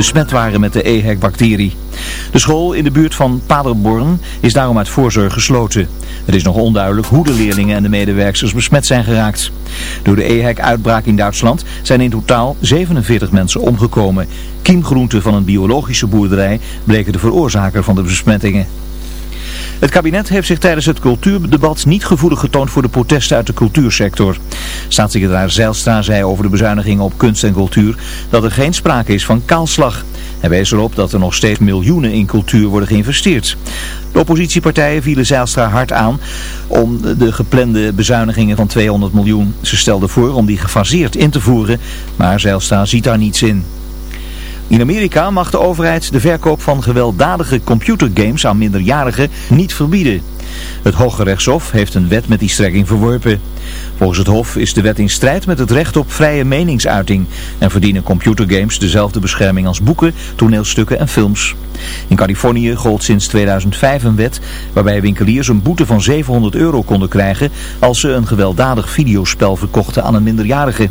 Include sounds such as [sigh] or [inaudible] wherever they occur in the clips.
besmet waren met de EHEC-bacterie. De school in de buurt van Paderborn is daarom uit voorzorg gesloten. Het is nog onduidelijk hoe de leerlingen en de medewerkers besmet zijn geraakt. Door de EHEC-uitbraak in Duitsland zijn in totaal 47 mensen omgekomen. Kiemgroenten van een biologische boerderij bleken de veroorzaker van de besmettingen. Het kabinet heeft zich tijdens het cultuurdebat niet gevoelig getoond voor de protesten uit de cultuursector. Staatssecretaris Zijlstra zei over de bezuinigingen op kunst en cultuur dat er geen sprake is van kaalslag. Hij wees erop dat er nog steeds miljoenen in cultuur worden geïnvesteerd. De oppositiepartijen vielen Zijlstra hard aan om de geplande bezuinigingen van 200 miljoen. Ze stelden voor om die gefaseerd in te voeren, maar Zijlstra ziet daar niets in. In Amerika mag de overheid de verkoop van gewelddadige computergames aan minderjarigen niet verbieden. Het Hoge Rechtshof heeft een wet met die strekking verworpen. Volgens het Hof is de wet in strijd met het recht op vrije meningsuiting en verdienen computergames dezelfde bescherming als boeken, toneelstukken en films. In Californië gold sinds 2005 een wet waarbij winkeliers een boete van 700 euro konden krijgen als ze een gewelddadig videospel verkochten aan een minderjarige.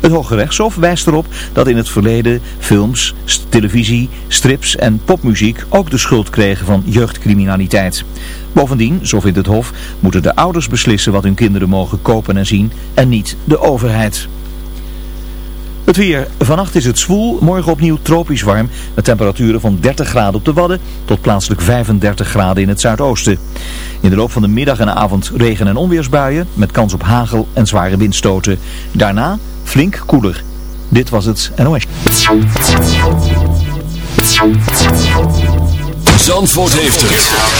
Het Hoge Rechtshof wijst erop dat in het verleden films, televisie, strips en popmuziek ook de schuld kregen van jeugdcriminaliteit. Bovendien, zo vindt het Hof, moeten de ouders beslissen wat hun kinderen mogen kopen en zien en niet de overheid. Het weer. Vannacht is het zwoel, morgen opnieuw tropisch warm met temperaturen van 30 graden op de Wadden tot plaatselijk 35 graden in het zuidoosten. In de loop van de middag en avond regen- en onweersbuien met kans op hagel en zware windstoten. Daarna flink koeler. Dit was het NOS. Zandvoort heeft het.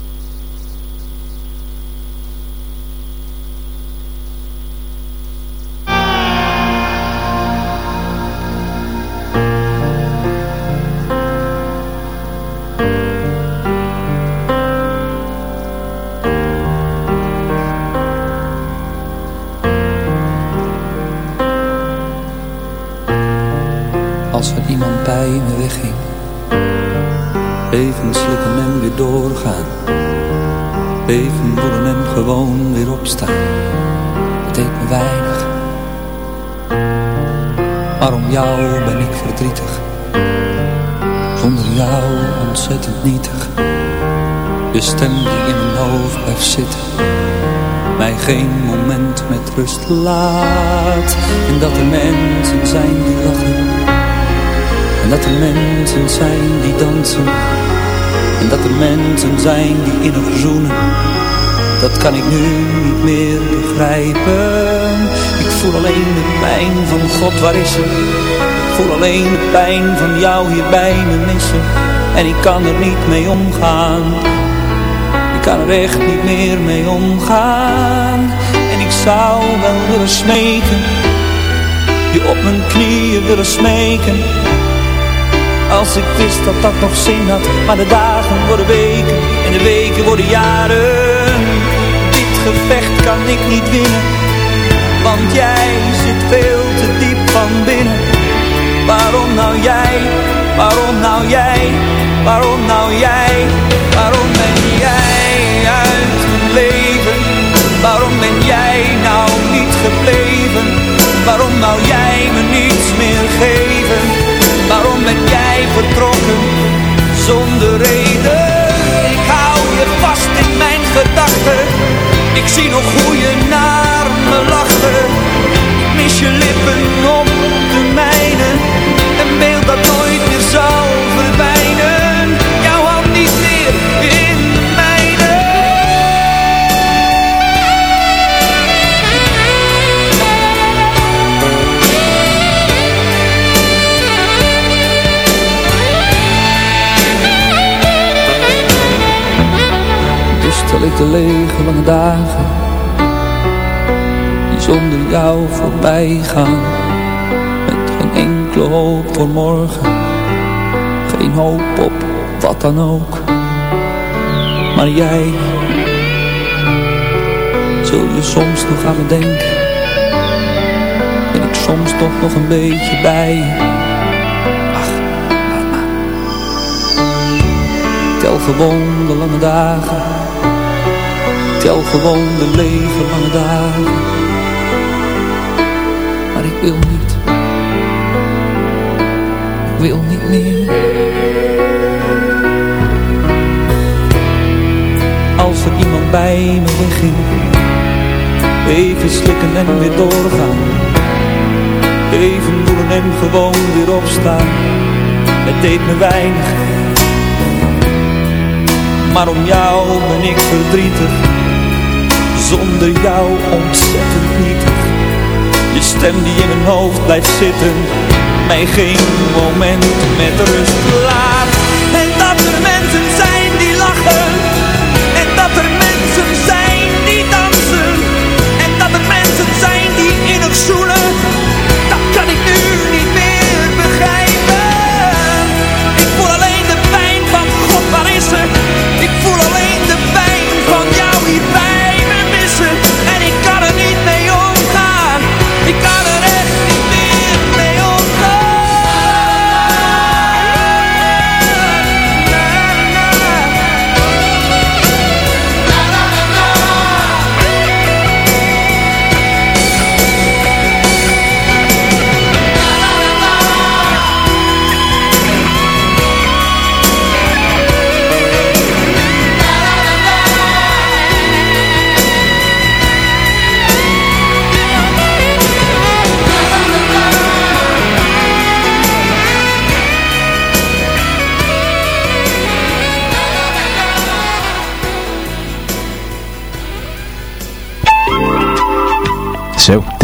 Je stem die in mijn hoofd blijft zitten mij geen moment met rust laat. En dat er mensen zijn die lachen En dat er mensen zijn die dansen En dat er mensen zijn die innig zoenen Dat kan ik nu niet meer begrijpen. Ik voel alleen de pijn van God, waar is ze? Ik voel alleen de pijn van jou hier bij me missen En ik kan er niet mee omgaan kan er echt niet meer mee omgaan. En ik zou wel willen smeken Je op mijn knieën willen smeken. Als ik wist dat dat nog zin had Maar de dagen worden weken En de weken worden jaren. Dit gevecht kan ik niet winnen Want jij zit veel te diep van binnen. Waarom nou jij, waarom nou jij, waarom nou jij, waarom ben jij Waarom nou jij me niets meer geven? Waarom ben jij vertrokken zonder reden? Ik hou je vast in mijn gedachten Ik zie nog hoe je naar me lachte Ik mis je lippen op de mijne Een beeld dat nooit meer zal ik de lege lange dagen Die zonder jou voorbij gaan Met geen enkele hoop voor morgen Geen hoop op wat dan ook. Maar jij Zul je soms nog aan me denken Ben ik soms toch nog een beetje bij Ach, tel gewoon de lange dagen. Tel gewoon de lege lange dagen. Maar ik wil niet. Ik wil niet meer. Als er iemand bij me wegging. Even slikken en weer doorgaan. Even voelen en gewoon weer opstaan. Het deed me weinig maar om jou ben ik verdrietig Zonder jou ontzettend nietig Je stem die in mijn hoofd blijft zitten Mij geen moment met rust laat. En dat er mensen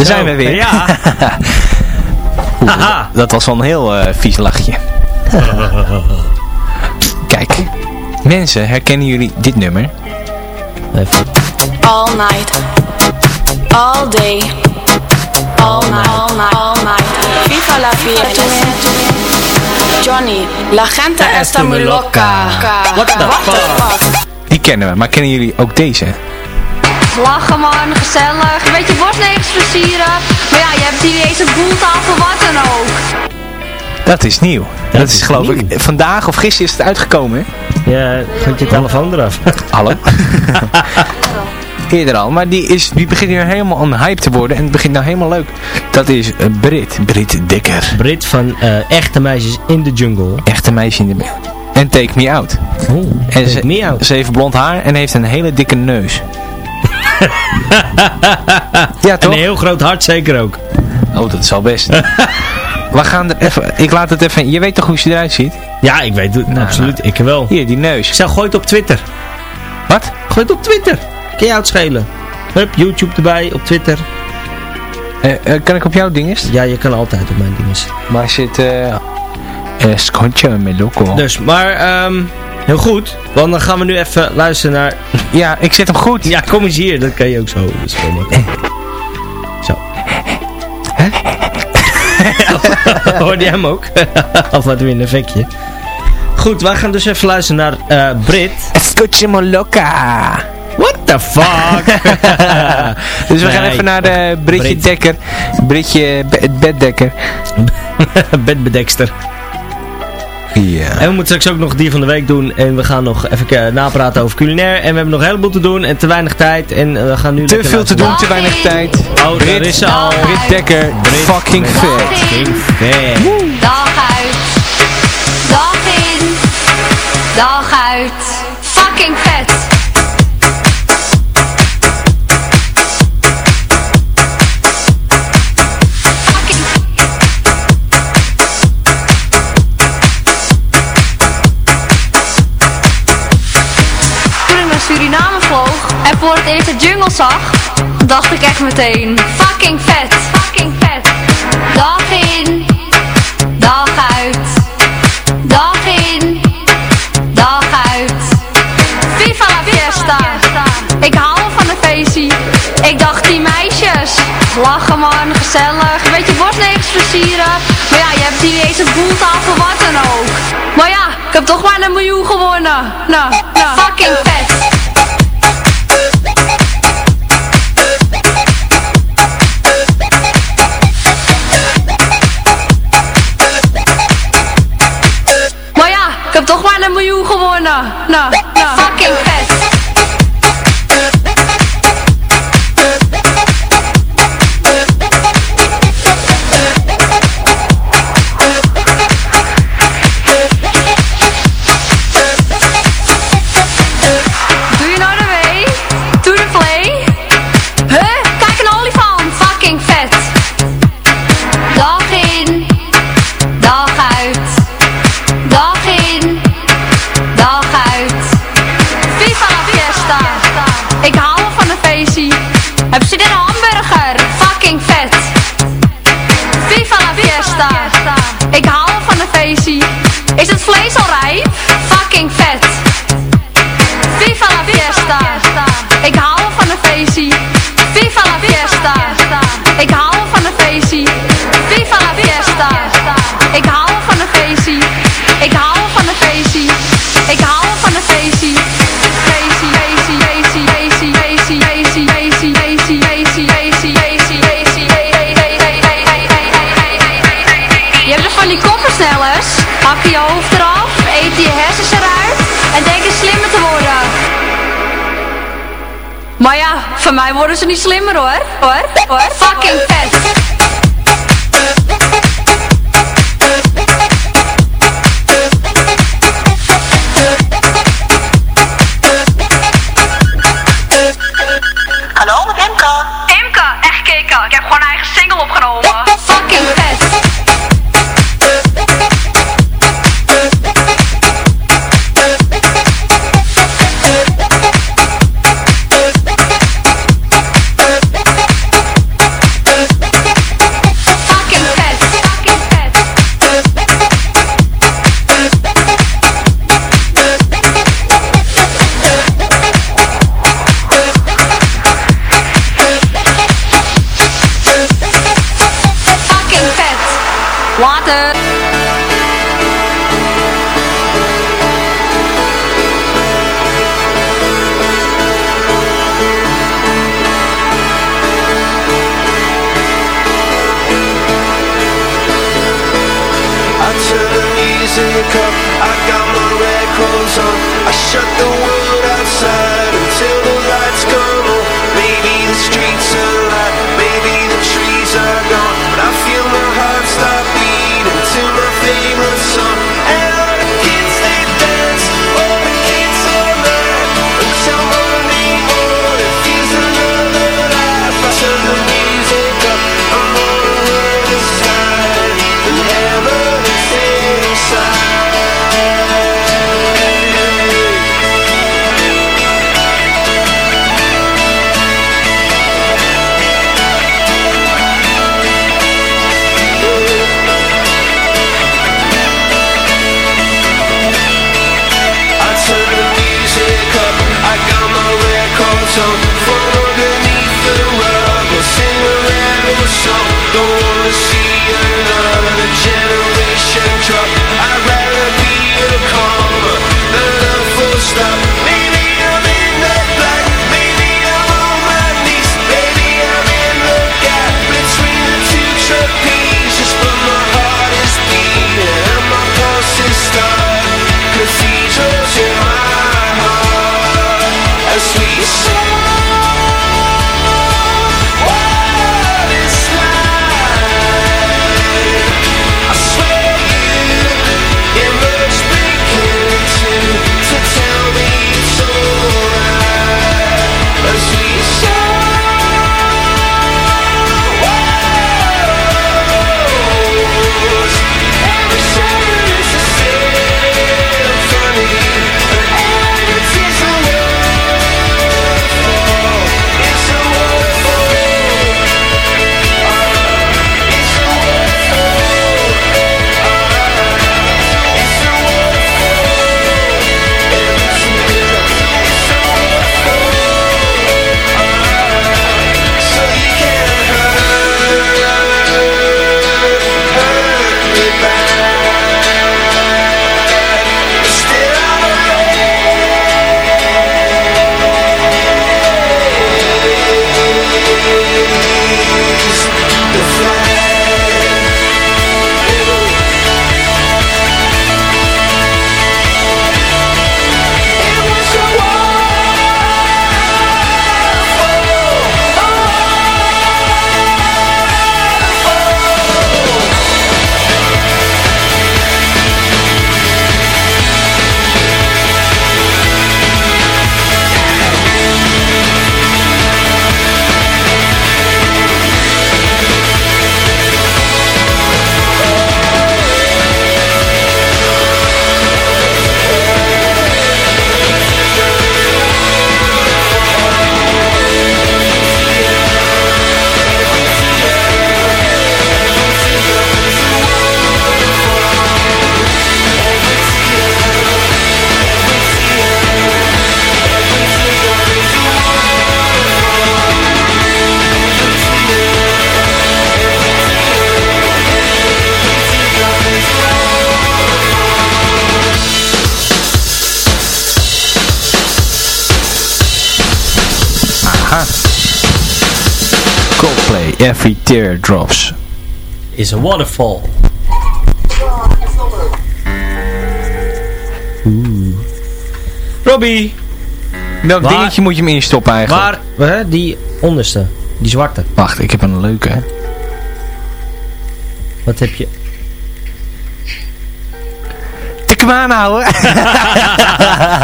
zijn we weer. Ja. [laughs] Oeh, Haha. dat was wel een heel eh, vies lachje. [laughs] Kijk, mensen, herkennen jullie dit nummer? All night. All day. All night. All night. All night. Viva la fiesta. Johnny, la gente está muy loca. What the fuck? Die kennen we, maar kennen jullie ook deze? Lachen man, gezellig. Een beetje borstnegels versieren. Maar ja, je hebt hier deze boeltafel, wat dan ook. Dat is nieuw. Dat, is, is geloof nieuw. ik, vandaag of gisteren is het uitgekomen. hè? Ja, gaat je telefoon eraf. [laughs] Hallo? [laughs] Eerder al, maar die, is, die begint nu helemaal een hype te worden en het begint nou helemaal leuk. Dat is eh, Brit, Brit Dikker. Brit van eh, Echte Meisjes in de Jungle. Echte meisje in de En Take Me Out. Oeh, En ze, meer out. ze heeft blond haar en heeft een hele dikke neus. [laughs] ja, En toch? een heel groot hart zeker ook. Oh, dat is al best. [laughs] We gaan er even... Ik laat het even... Je weet toch hoe ze eruit ziet? Ja, ik weet het. Nou, absoluut. Ik wel. Hier, die neus. Ik zou gooi het op Twitter. Wat? Gooi het op Twitter. Kun je uitschelen. Hup, YouTube erbij, op Twitter. Eh, eh, kan ik op jouw ding eens? Ja, je kan altijd op mijn dinges. Maar zit... eh eh Scontje met loco. Dus, maar, ehm, heel goed. Want dan gaan we nu even luisteren naar... Ja, ik zet hem goed. Ja, kom eens hier. Dat kan je ook zo. Makkelijk. Zo. [laughs] Hoorde jij hem ook? [laughs] of wat weer een effectje. Goed, wij gaan dus even luisteren naar eh, Brit. Met loca. What the fuck? [laughs] Dus we gaan even naar de Britje Brit. Dekker. Britje Be- Beddekker. Bedbedekster. Ja. En we moeten straks ook nog dier van de week doen. En we gaan nog even eh, napraten over culinair. En we hebben nog een heleboel te doen en te weinig tijd. En eh, we gaan nu Te veel te doen, te weinig tijd. Oh, daar is al. Brit Dekker. Fucking vet. Ging ver. Dag uit. Dag in. Dag uit. Het eerst de jungle zag, dacht ik echt meteen, fucking vet, fucking vet. Dag in, dag uit, dag in, dag uit. Viva la fiesta, ik hou van een feestje. Ik dacht die meisjes, lachen man, gezellig, een beetje borstnegels versieren. Maar ja, je hebt hier eens een boeltafel, wat dan ook. Maar ja, ik heb toch maar een miljoen gewonnen. Nou, nou. Fucking vet. Worden ze niet slimmer hoor. Hoor, hoor. Fucking vet. Drops. Is a waterfall. Robbie, Welk Waar- dingetje moet je hem instoppen eigenlijk? waar, hè, die onderste, die zwarte. Wacht, ik heb een leuke. hè. Wat heb je? Tik hem aanhouden. [laughs]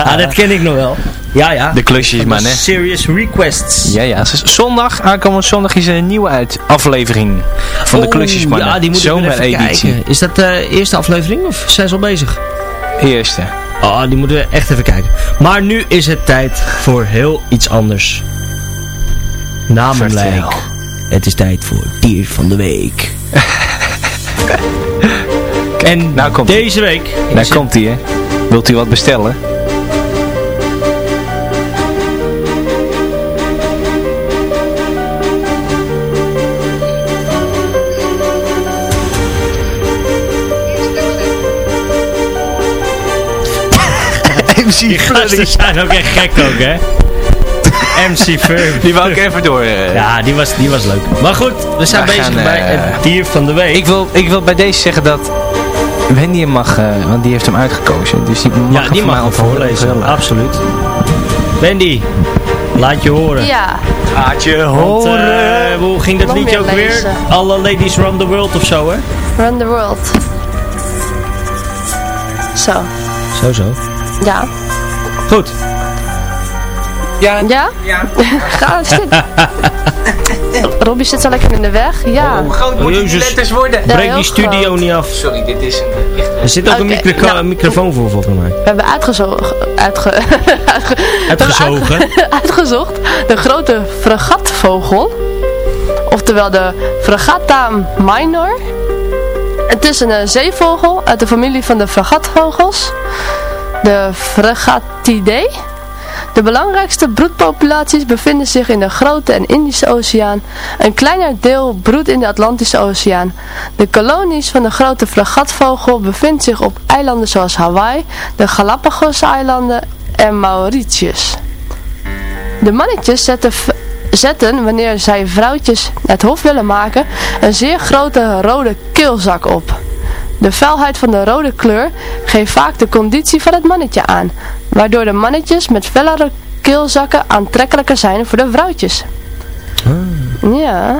Ah, dat ken ik nog wel. Ja, ja. De klusjes, man, hè. Serious requests. Ja, ja. Zondag, aankomende zondag is er een nieuwe uit aflevering van de Oh, klusjes, man. Ja, die moet ik weer even Zomereditie. kijken. Is dat de eerste aflevering of zijn ze al bezig? Eerste. Oh, die moeten we echt even kijken. Maar nu is het tijd voor heel iets anders. Namelijk, Vertel. het is tijd voor dier van de week. [laughs] en Nou komt deze week Daar het- komt hij, hè. Wilt u wat bestellen? Die gasten zijn ook echt gek ook, hè? [laughs] MC Firm. Die wou ik even door. eh. Ja, die was, die was leuk. Maar goed, we zijn We bezig gaan, bij eh, het dier van de week. Ik wil, ik wil bij deze zeggen dat Wendy hem mag, eh, want die heeft hem uitgekozen. Dus die mag ja, hem die mag hem voorlezen. Absoluut. Wendy, laat je horen. Ja, Laat je Want, eh, hoe ging dat liedje ook weer? Alle ladies run the world of zo, hè? run the world. Zo, Zo, zo. Ja. Goed. Ja, Ja? ja. [laughs] Ga zitten. [laughs] Robbie zit zo lekker in de weg. Ja. Hoe groot moeten die letters worden? Ja, Breek die studio groot. niet af. Sorry, dit is een echt... Er zit ook een micro- nou. microfoon voor, volgens mij. We hebben uitgezocht, uitge, uitge- [laughs] Uitgezogen. uitgezocht de grote fregatvogel. Oftewel de Fregata minor. Het is een eh, zeevogel uit de familie van de fregatvogels. De Fregatidae. De belangrijkste broedpopulaties bevinden zich in de Grote en Indische Oceaan. Een kleiner deel broedt in de Atlantische Oceaan. De kolonies van de grote fregatvogel bevinden zich op eilanden zoals Hawaii, de Galapagos-eilanden en Mauritius. De mannetjes zetten, wanneer zij vrouwtjes het hof willen maken, een zeer grote rode keelzak op. De felheid van de rode kleur geeft vaak de conditie van het mannetje aan, waardoor de mannetjes met fellere keelzakken aantrekkelijker zijn voor de vrouwtjes. Ja,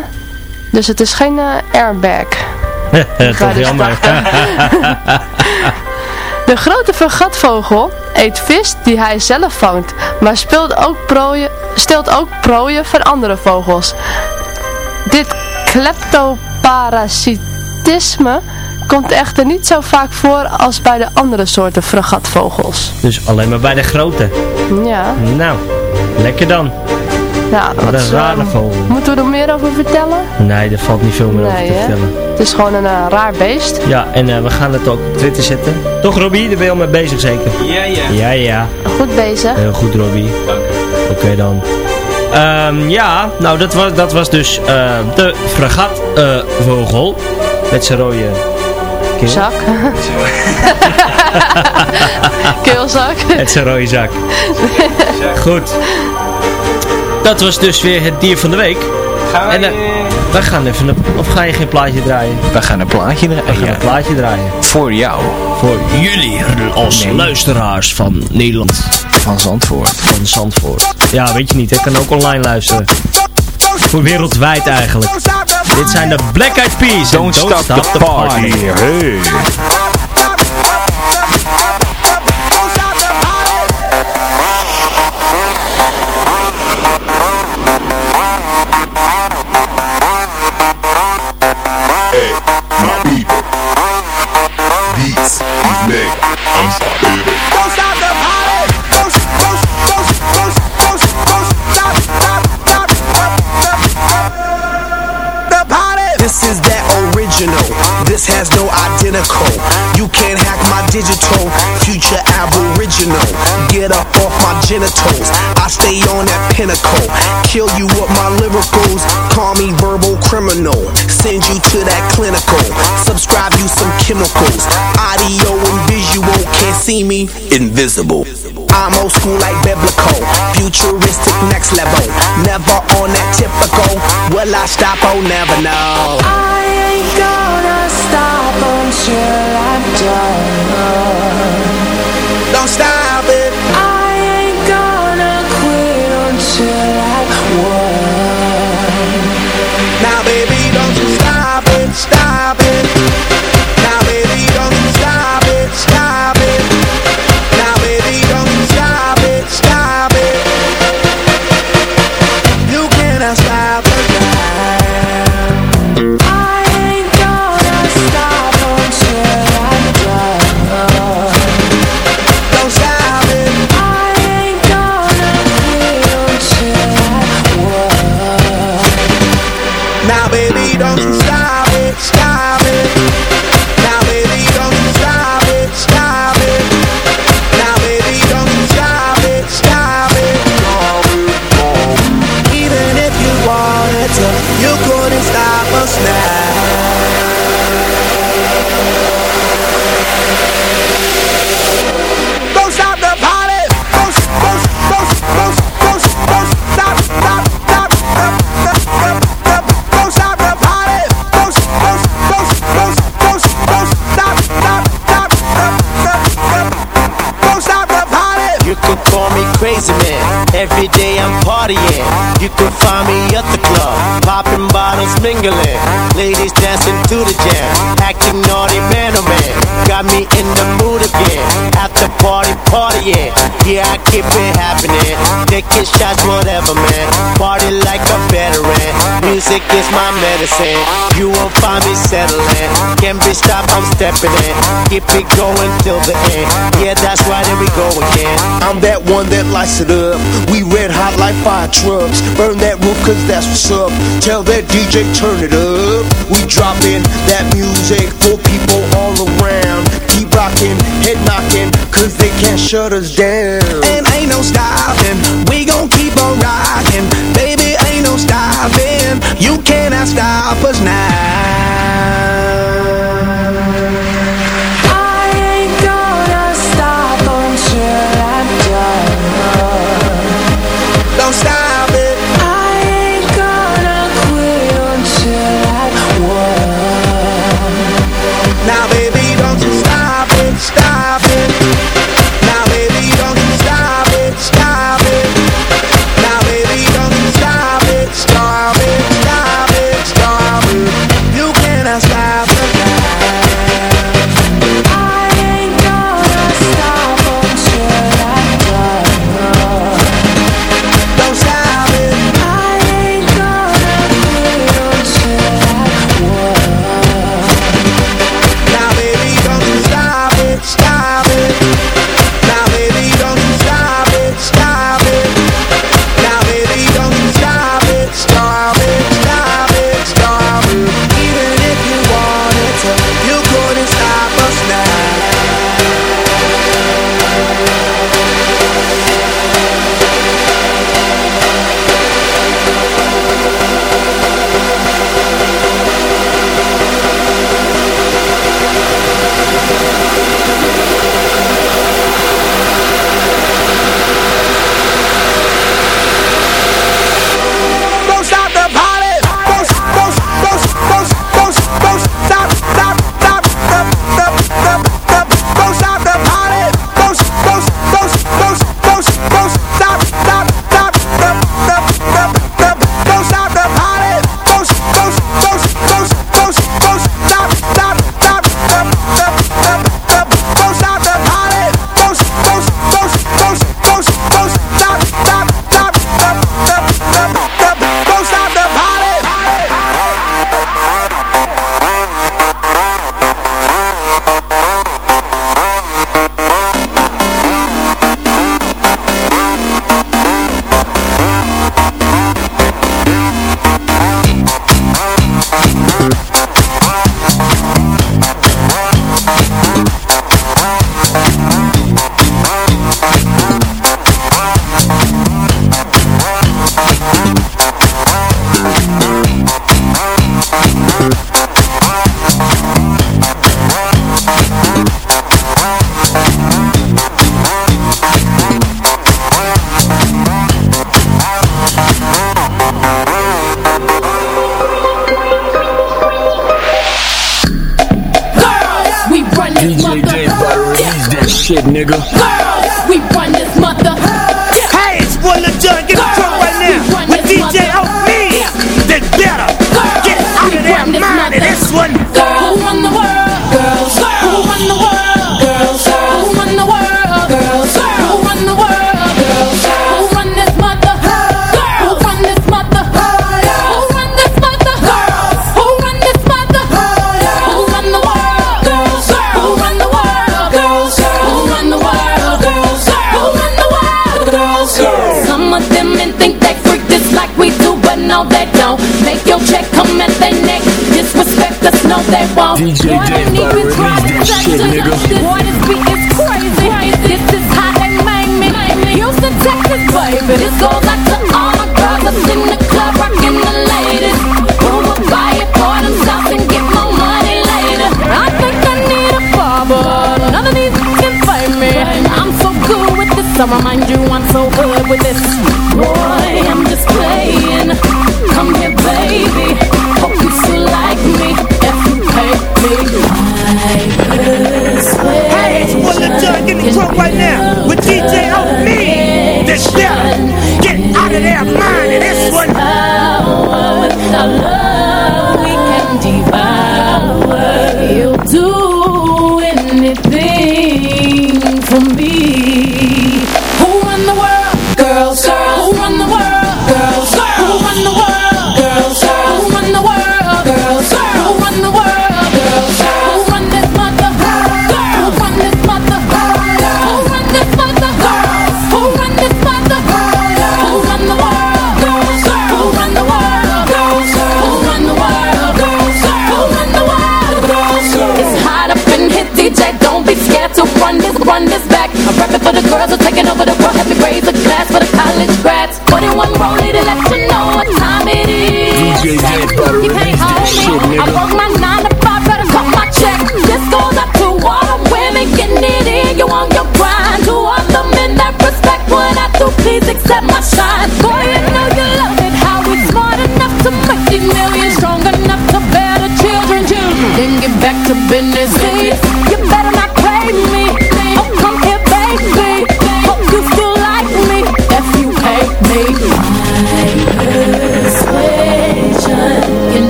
dus het is geen eh, airbag. [laughs] Toch dus jammer. [laughs] De grote vergatvogel eet vis die hij zelf vangt, maar speelt ook prooien, steelt ook prooien van andere vogels. Dit kleptoparasitisme komt echter niet zo vaak voor als bij de andere soorten fregatvogels. Dus alleen maar bij de grote. Ja, Nou, lekker dan. ja Wat een is, rare ehm, vogel. Moeten we er meer over vertellen? Nee, daar valt niet veel meer over te vertellen. Het is gewoon een eh, raar beest. Ja, en eh, we gaan het ook op Twitter zetten. Toch Robbie, daar ben je al mee bezig zeker? Ja, ja. Ja, ja. Goed bezig. Heel goed Robbie. Oké dan. Ehm, ja, nou dat was, dat was dus eh, de fregatvogel. met zijn rode keel. Zak. Keelzak. [laughs] Met zijn rode zak. Goed. Dat was dus weer het dier van de week. Gaan wij, En, eh, Wij gaan even een, Of ga je geen plaatje draaien? we gaan een plaatje We draaien. gaan een plaatje draaien. Voor jou. Voor jullie als Nee. luisteraars van Nederland. Van Zandvoort. Van Zandvoort. Ja, weet je niet. Ik kan ook online luisteren. Voor wereldwijd eigenlijk. Dit zijn de Black Eyed Peas. Don't, stop, the, party. Hey. Genitals. I stay on that pinnacle. Kill you with my lyricals. Call me verbal criminal. Send you to that clinical. Subscribe you some chemicals. Audio and visual. Can't see me. Invisible. I'm old school like biblical. Futuristic next level. Never on that typical. Will I stop? Oh, never know. I ain't gonna stop until I'm done. Don't stop it. Bottles. Ladies dancing to the jam, acting naughty man oh man. Got me in the mood party, partying. Yeah, I keep it happening. Taking shots, whatever man. Party like a veteran. Music is my medicine. You won't find me settling. Can't be stopped, I'm stepping in. Keep it going till the end. Yeah, that's why here we go again. I'm that one that lights it up. We red hot like fire trucks. Burn that roof cause that's what's up. Tell that DJ turn it up. We dropping that music for people all around. Keep rocking, head knocking, cause they can't shut us down. And ain't no stopping, we gon' keep on rocking. Baby, ain't no stopping, you cannot stop us now. nigga. Yo, check, come at their neck. Disrespect us, no, they won't. DJ Boy, they need to cry deception. Boy, this beat is crazy. This is how they made me. Houston, Texas, baby. This goes out to all my girls up in the club rocking the ladies. Boom, buy it for themselves and get my money later. I think I need a barber. None of these can fight me. I'm so good with this. I remind you I'm so good with this. Boy. Give me drunk right now. With DJ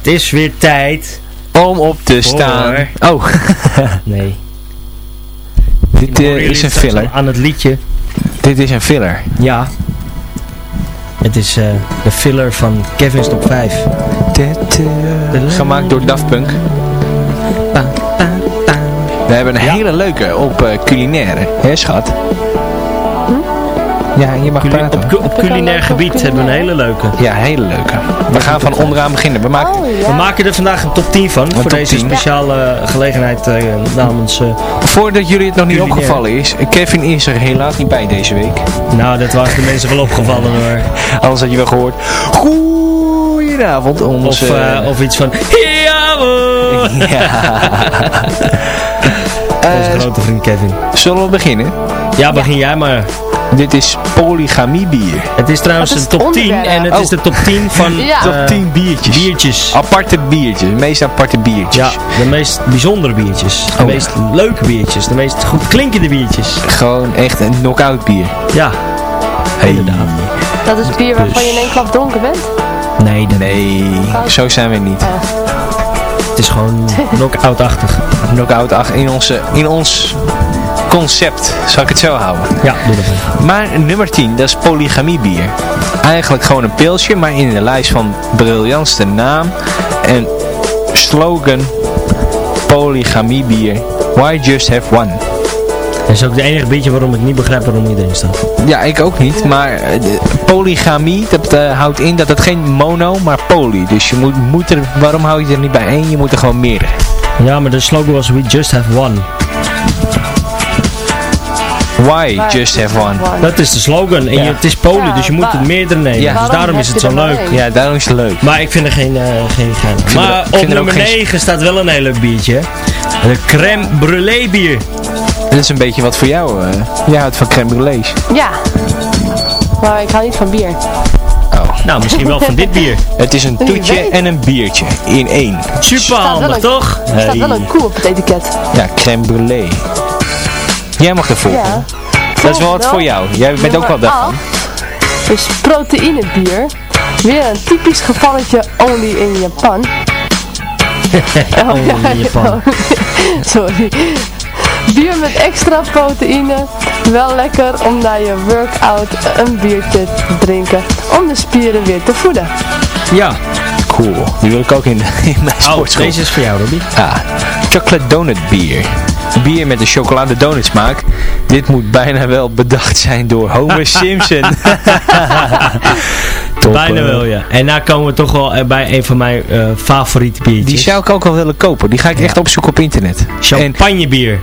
Het is weer tijd. Om op te staan. Oh. [laughs] nee. Dit eh, is een filler. Aan het liedje. Dit is een filler. Ja. Het is eh, de filler van Kevin's Top 5. Gemaakt door Daft Punk. We hebben een hele leuke op eh, culinaire. Hè schat? Ja, je mag Culi- praten. op, cu- op culinair gebied hebben we een hele leuke. Ja, hele leuke. We gaan van onderaan beginnen. We maken... We maken er vandaag een top 10 van. voor deze 10. speciale gelegenheid eh, namens... eh, Voordat jullie het nog niet Culinair. opgevallen is, Kevin is er helaas niet bij deze week. nou, dat was de mensen wel opgevallen hoor. [laughs] Anders had je wel gehoord. Goedenavond, Of, onze... eh, of iets van... Ja! Onze [laughs] [laughs] Eh, grote vriend Kevin. zullen we beginnen? Ja, begin jij maar. Dit is polygamie bier. Het is trouwens is een top het 10 onderwerp? en het Oh. is de top 10 van [laughs] Ja. Top eh, 10 biertjes. biertjes. Aparte biertjes. De meest aparte biertjes. Ja, de meest bijzondere biertjes. De Oh. meest leuke biertjes. De meest goed klinkende biertjes. Gewoon echt een knock-out bier. Ja, Hey. inderdaad. Dat is bier waarvan je in één klap dronken bent. Nee, dat Nee, zo zijn we niet. het is gewoon [laughs] knock-out-achtig. Knock-out ach, in, onze, in ons concept, zal ik het zo houden. Ja, doe dat even. Maar nummer 10, dat is polygamie bier. Eigenlijk gewoon een pilsje, maar in de lijst van briljantste naam en slogan polygamie bier. Why just have one? Dat is ook de enige biertje waarom ik niet begrijp waarom erin staat. Ja, ik ook niet, maar eh, polygamie, dat eh, houdt in dat het geen mono, maar poly. Dus je moet, moet er, waarom hou je er niet bij één? Je moet er gewoon meerdere. Ja, maar de slogan was We Just Have One. Why just have one? Dat is de slogan. En je, het is poly, Ja, dus je moet het meerdere nemen. Ja. Dus daarom is het zo leuk. Ja, daarom is het leuk. Maar ik vind er geen, eh geen Maar er- op er nummer geen- 9 staat wel een heel leuk biertje. De crème brûlée bier. Dat is een beetje wat voor jou. eh jij houdt van crème brûlées. Ja. Maar ik hou niet van bier. Oh. Nou, misschien wel van dit bier. [laughs] Het is een toetje en een biertje in één. Super handig, toch? Er staat wel een koe op het etiket. Ja, crème brûlée. Jij mag ervoor. Ja. Dat is wel wat voor jou. Jij bent ook wel daarvan. is proteïnebier. Weer een typisch gevalletje only in Japan. [laughs] Oh, Only in Japan. [laughs] Sorry. Bier met extra proteïne. Wel lekker om na je workout een biertje te drinken. Om de spieren weer te voeden. Ja. Cool. Die wil ik ook in, in mijn Oh, sportschool. deze is voor jou, Robbie. Ah, chocolate donut bier. Bier met een chocolade donut smaak. Dit moet bijna wel bedacht zijn door Homer [laughs] Simpson. [laughs] Top, Bijna eh. wel, ja. En nou komen we toch wel eh, bij een van mijn eh, favoriete biertjes. Die zou ik ook wel willen kopen. Die ga ik echt opzoeken op internet. Champagnebier.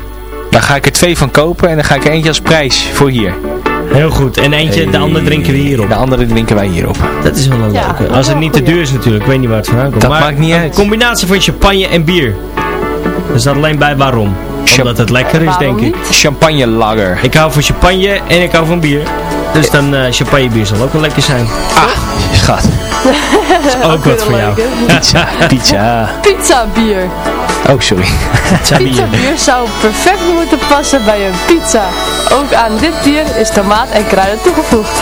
daar ga ik er twee van kopen en dan ga ik er eentje als prijs voor hier. Heel goed. En eentje, de andere drinken we hierop. De andere drinken wij hierop. Dat is wel een Ja, leuke. dat Als het niet te duur is natuurlijk. Ik weet niet waar het vandaan komt. Dat maar maakt niet een uit. combinatie van champagne en bier. Er staat alleen bij waarom. Omdat het lekker is, denk ik. Champagne lager. Ik hou van champagne en ik hou van bier. Dus dan eh champagnebier zal ook wel lekker zijn. Ah, schat. Dat is ook [laughs] wat voor jou. [laughs] Pizza. Pizza. Pizza bier. Oh, sorry. Pizza bier. Pizza bier zou perfect moeten passen bij een pizza. Ook aan dit bier is tomaat en kruiden toegevoegd.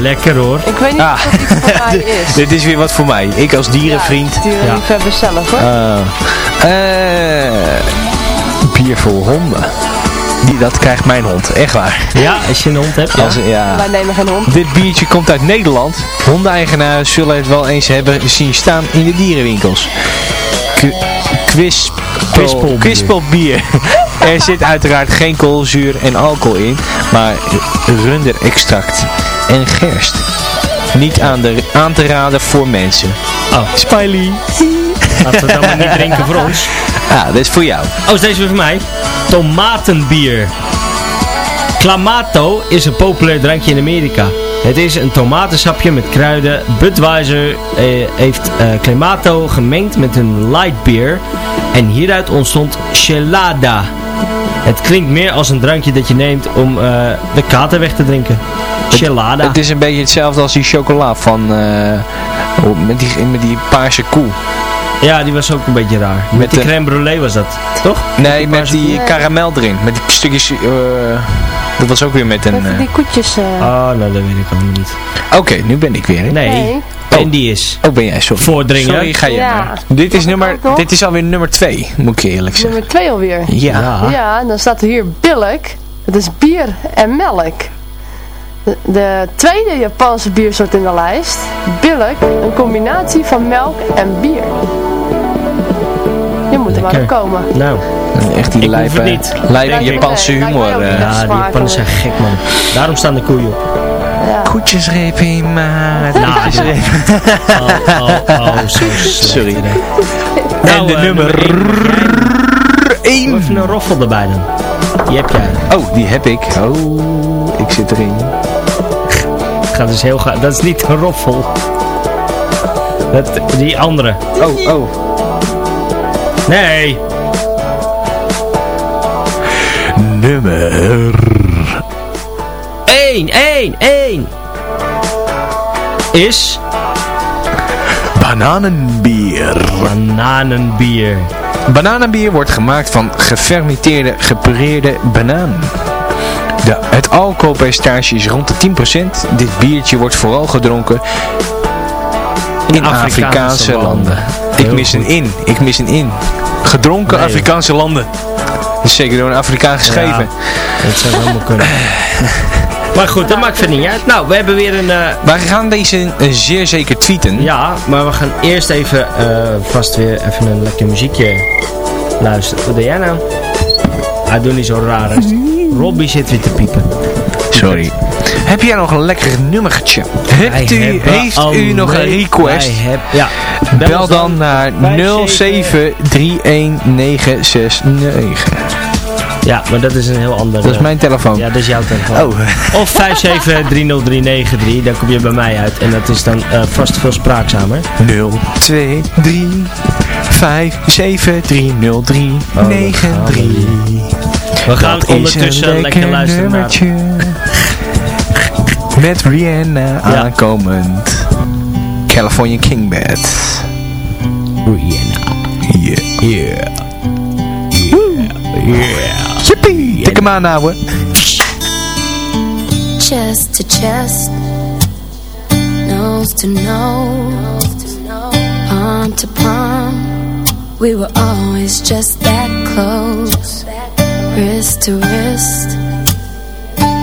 Lekker hoor. Ik weet niet Ah. of iets voor mij is. [laughs] Dit is weer wat voor mij. Ik als dierenvriend. Ja, dierenliefhebber zelf hoor. Eh, bier voor honden. Die, dat krijgt mijn hond, echt waar. Ja, als je een hond hebt. Ja. Als, ja. Wij nemen geen hond. Dit biertje komt uit Nederland. Hondeneigenaren zullen het wel eens hebben zien staan in de dierenwinkels. Kwispel, Kwispelbier. kwispelbier. [laughs] Er zit uiteraard geen koolzuur en alcohol in, maar runderextract en gerst. Niet aan, de, aan te raden voor mensen. Oh, Smiley. Laten we het dan maar niet drinken voor ons. [laughs] Ah, dat is voor jou. Oh, is deze weer voor mij? Tomatenbier. Clamato is een populair drankje in Amerika. Het is een tomatensapje met kruiden. Budweiser eh, heeft eh, Clamato gemengd met een light beer. En hieruit ontstond Chelada. Het klinkt meer als een drankje dat je neemt om eh, de kater weg te drinken. Chelada. Het is een beetje hetzelfde als die chocola van... eh, met, die, met die paarse koe. Ja, die was ook een beetje raar. Met, Met die de- crème brûlée was dat, toch? Nee, met die Nee. karamel erin. Met die stukjes... eh, dat was ook weer met een... Even eh, die koetjes. eh, Oh, nou dat weet ik allemaal niet. Oké, nu ben ik weer. hè? Nee, Nee. en die is Oh, ben jij, sorry. voordringen. Sorry, ga je Ja. Dit is, nummer, dit is alweer nummer 2, moet ik eerlijk zeggen. nummer 2 alweer. Ja. Ja. Dan staat er hier bilk. Het is bier en melk. De, de tweede Japanse biersoort in de lijst. Bilk, een combinatie van melk en bier. Je moet er maar op komen. Nou, Echt die Ik hoef het lijpe, niet. lijpe. Japanse Nee, humor. eh. ja, die. Japanners zijn gek man. Daarom staan de koeien op. Ja. Koetjesreep in maat. Nou. [laughs] Oh, oh, oh, zo [laughs] Sorry. slecht. En Nou, de eh, nummer één. 1. Even een roffel erbij dan. Die heb jij. Oh, die heb ik. Oh, ik zit erin. Gaat dus heel gaaf. Dat is niet een roffel. Dat, die andere. Oh, oh. Nee. Nummer 1, 1, 1. Is bananenbier. bananenbier. Bananenbier wordt gemaakt van gefermenteerde, gepureerde bananen. De, het alcoholpercentage is rond de 10%. Dit biertje wordt vooral gedronken in Afrikaanse Afrikaanse, landen. landen. Ik mis een in. Ik mis een in. Gedronken Nee, Afrikaanse landen. Dat is zeker door een Afrikaan geschreven. Dat zou helemaal kunnen. [laughs] Maar goed, dat maakt verder niet uit. Nou, we hebben weer een... Maar we gaan deze zeer zeker tweeten. ja, maar we gaan eerst even eh, vast weer even een lekker muziekje luisteren. Wat doe jij nou? Hij doet niet zo raar. hè. Robbie zit weer te piepen. Sorry. Heb jij nog een lekker nummertje? Hebt Wij u, heeft u nog een request? heb- ja. Bel dan naar 073196. Ja, maar dat is een heel ander... Dat is eh, mijn telefoon. Ja, dat is jouw telefoon. Oh. [laughs] Of 5730393, dan kom je bij mij uit. En dat is dan eh, vast veel spraakzamer. 0, 2, 3, 5, 7, 3, 0, 3, 9, 3. We gaan ondertussen lekker luisteren naar... nummertje. Met Rihanna aankomend. California King Bed. Rihanna. Yeah. Yeah. Yeah. Yippie. Tik hem aan, ouwe. chest to chest, nose to nose, palm to palm. We were always just that close, wrist to wrist,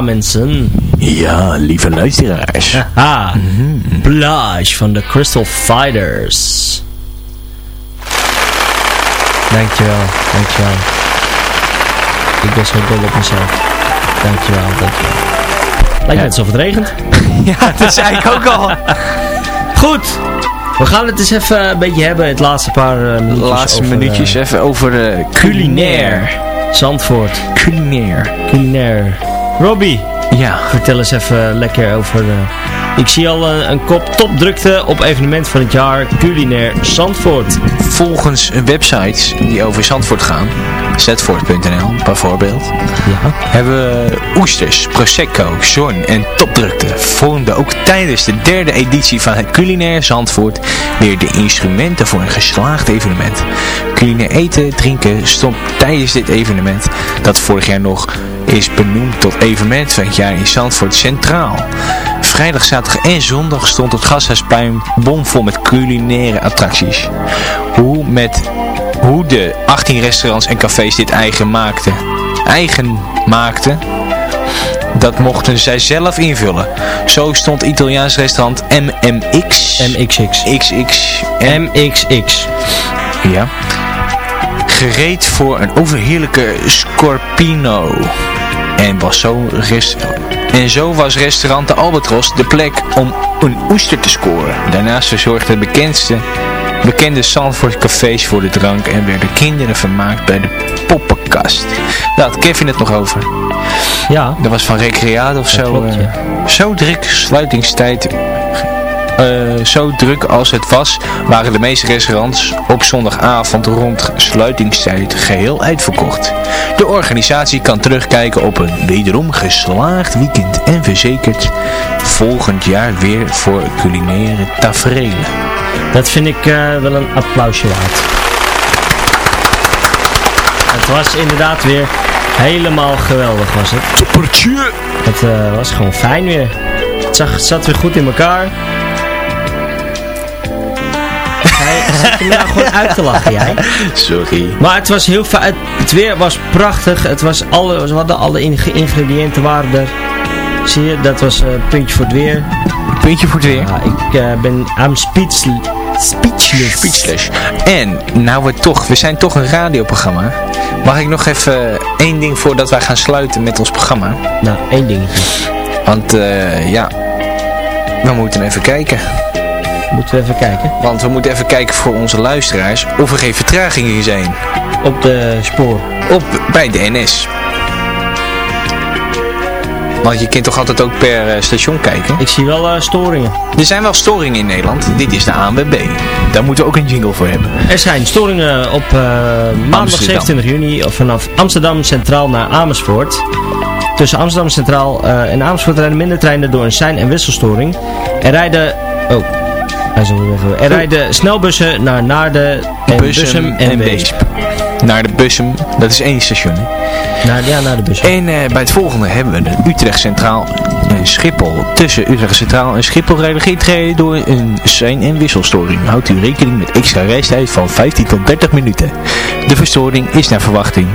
Ja, mensen. Ja, lieve luisteraars. [laughs] Haha. Plage van de Crystal Fighters. Dankjewel, dankjewel. Ik ben zo dol op mezelf. Dankjewel, dankjewel. Lijkt Ja. net alsof het regent. [laughs] Ja, dat zei ik ook al. Goed. We gaan het eens even een beetje hebben, het laatste paar eh, minuutjes. Laatste over, minuutjes eh, even over eh, culinair. Zandvoort. Culinair. Culinair. Robbie. Ja. Vertel eens even lekker over... eh, ik zie al een, een kop topdrukte op evenement van het jaar Culinair Zandvoort. Volgens websites die over Zandvoort gaan, zetvoort.nl bijvoorbeeld, Ja. hebben we oesters, prosecco, zon en topdrukte vormden ook tijdens de derde editie van het Culinair Zandvoort weer de instrumenten voor een geslaagd evenement. Culinair eten, drinken stond tijdens dit evenement, dat vorig jaar nog is benoemd tot evenement van het jaar in Zandvoort centraal. Vrijdag, zaterdag en zondag stond het Gasthuisplein bomvol met culinaire attracties. Hoe, met, hoe de 18 restaurants en cafés dit eigen maakten, eigen maakten, dat mochten zij zelf invullen. Zo stond Italiaans restaurant MMX, MXX. XX MXX. ja, gereed voor een overheerlijke Scorpino. En, was zo en zo was restaurant de Albatros de plek om een oester te scoren. Daarnaast verzorgde bekendste, bekende Zandvoort cafés voor de drank en werden kinderen vermaakt bij de poppenkast. Daar had Kevin het nog over. Ja. Dat was van Recreade of zo. klopt, eh, ja. Zo druk sluitingstijd. Eh, zo druk als het was, waren de meeste restaurants op zondagavond rond sluitingstijd geheel uitverkocht. De organisatie kan terugkijken op een wederom geslaagd weekend en verzekert volgend jaar weer voor culinaire tafereelen. Dat vind ik eh, wel een applausje waard. Het was inderdaad weer helemaal geweldig was het. Toppertje! Het eh, was gewoon fijn weer. Het, zag, zat weer goed in elkaar. Hij zit er nou gewoon uit te lachen, jij. Sorry. Maar het was heel fijn. Het, weer was prachtig. Het was alle, we hadden alle in- ingrediënten waren er. Zie je, dat was een puntje voor het weer. Puntje voor het weer. Ja, ik eh, ben I'm speechless. Speechless. Speechless. En, nou we toch, we zijn toch een radioprogramma. Mag ik nog even één ding voordat wij gaan sluiten met ons programma? Nou, één dingetje. Want, eh, ja, we moeten even kijken. Moeten we even kijken. Want we moeten even kijken voor onze luisteraars of er geen vertragingen zijn. Op de spoor. Op, bij de NS. Want je kunt toch altijd ook per eh, station kijken? Ik zie wel eh, storingen. Er zijn wel storingen in Nederland. Dit is de ANWB. Daar moeten we ook een jingle voor hebben. Er zijn storingen op eh, maandag Amsterdam. 27 juni vanaf Amsterdam Centraal naar Amersfoort. Tussen Amsterdam Centraal en Amersfoort rijden minder treinen door een sein- en wisselstoring. Er rijden... Oh, hij is alweer weg. Er rijden snelbussen naar Naarden en Bussum, en, Weesp. Naar de Bussum. Dat is één station. hè? Naar, ja, naar de Bussum. En eh, bij het volgende hebben we de Utrecht Centraal en Schiphol. Tussen Utrecht Centraal en Schiphol rijden geen treinen door een sein- en wisselstoring. Houdt u rekening met extra reistijd van 15 tot 30 minuten. De verstoring is naar verwachting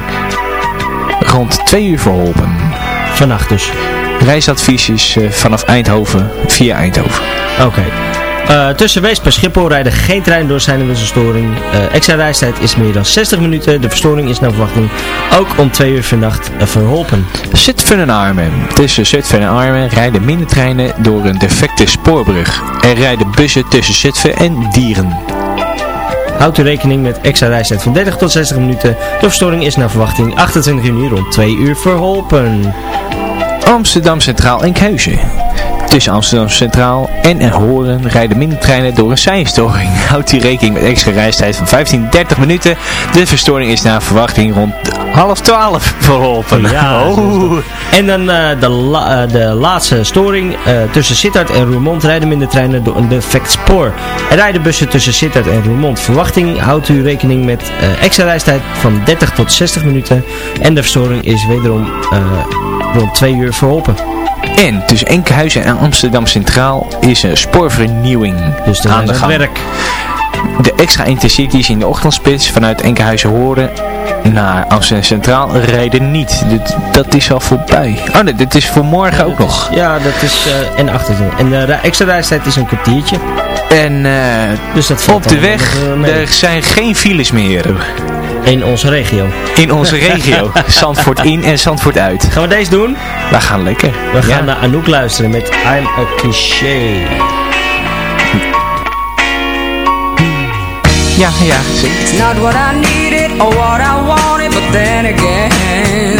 rond 2 uur verholpen. Vannacht dus. reisadvies is eh, vanaf Eindhoven via Eindhoven. Oké. Eh, tussen Weesp en Schiphol rijden geen treinen door zijn wisselstoring. Uh, extra reistijd is meer dan 60 minuten. De verstoring is naar verwachting ook om 2 uur vannacht uh, verholpen. Zutphen en Arnhem. Tussen Zutphen en Arnhem rijden minder treinen door een defecte spoorbrug. Er rijden bussen tussen Zutphen en Dieren. Houdt u rekening met extra reistijd van 30 tot 60 minuten. De verstoring is naar verwachting 28 juni rond 2 uur verholpen. Amsterdam Centraal Enkhuizen. Tussen Amsterdam Centraal en Horen rijden minder treinen door een seinstoring. [laughs] Houdt u rekening met extra reistijd van 15, 30 minuten. De verstoring is naar verwachting rond half 12 verholpen. Ja, oh. En dan uh, de, la, uh, de laatste storing. Uh, tussen Sittard en Roermond rijden minder treinen door een defect spoor. Er rijden bussen tussen Sittard en Roermond. Verwachting houdt u rekening met extra reistijd van 30 tot 60 minuten. En de verstoring is wederom rond 2 uur verholpen. En tussen Enkhuizen en Amsterdam Centraal is een spoorvernieuwing dus aan de gang. werk. De extra intercities in de ochtendspits vanuit Enkhuizen horen naar Amsterdam Centraal rijden niet. Dit, dat is al voorbij. Oh nee, dit is voor morgen ja, ook nog. Is, ja, dat is uh, en achter. En de extra reistijd is een kwartiertje. En uh, dus dat op de weg, er zijn geen files meer. In onze regio. In onze regio. [laughs] Zandvoort in en Zandvoort uit. Gaan we deze doen? We gaan lekker. We gaan ja. naar Anouk luisteren met I'm a Cliché. Ja, ja, zeker. It's not what I needed or what I wanted, but then again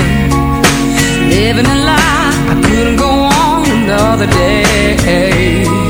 Living a lie, I couldn't go on another day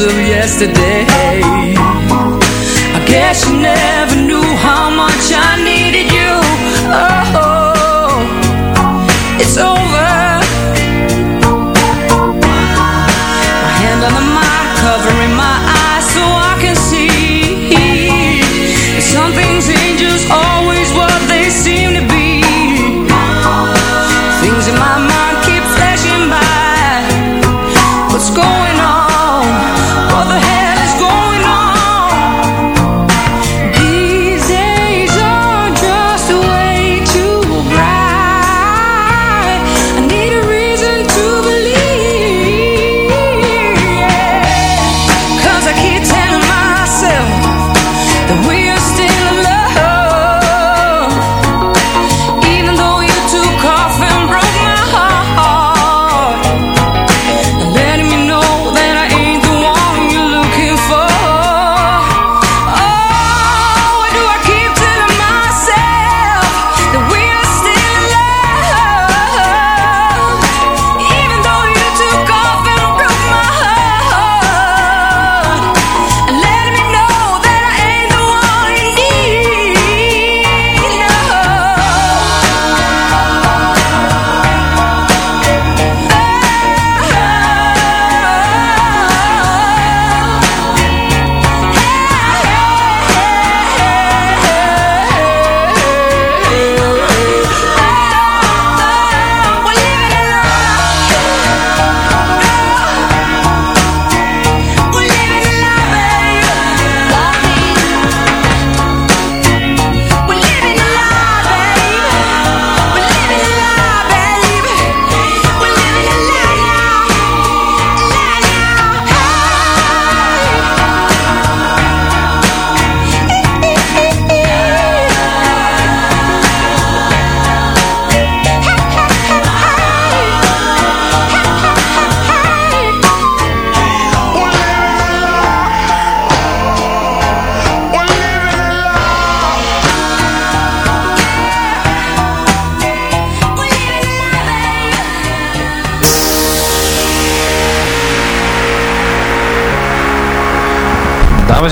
of yesterday. I guess you never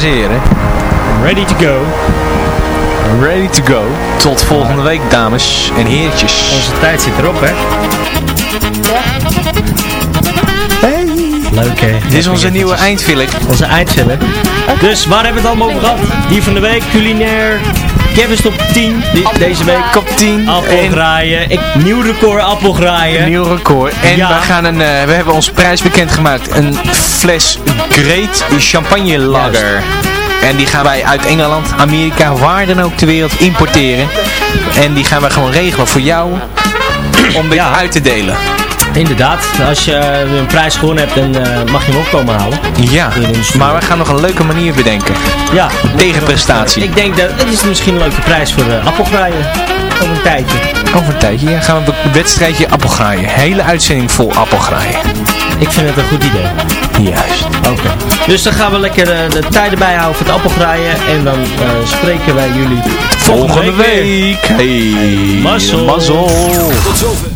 Ready to go. Ready to go. Tot volgende week, dames en heertjes. Onze tijd zit erop, hè? Leuk, hè? Dit is onze nieuwe eindfilm. Onze eindfilm. Dus waar hebben we het allemaal over gehad? Die van de week, culinair. Kevin op 10 die, deze week. Kop 10. Appelgraaien. Ik, nieuw record appelgraaien. Nieuw record. En Ja. we, gaan een, eh, we hebben ons prijs bekendgemaakt. Een fles Great Champagne Lager. En die gaan wij uit Engeland, Amerika, waar dan ook ter wereld importeren. En die gaan we gewoon regelen voor jou. Om dit uit te delen. Inderdaad, als je eh, een prijs gewonnen hebt, dan eh, mag je hem ook komen halen. Ja, maar we gaan nog een leuke manier bedenken. Ja. Tegenprestatie. Ik denk dat het is misschien een leuke prijs voor uh, appelgraaien. Over een tijdje. Over een tijdje ja, gaan we een wedstrijdje appelgraaien. Hele uitzending vol appelgraaien. Ik vind het een goed idee. Juist. Oké. Dus dan gaan we lekker uh, de tijden bijhouden voor het appelgraaien. En dan uh, spreken wij jullie volgende, volgende week. week. Hey, mazzel. mazzel. Tot zover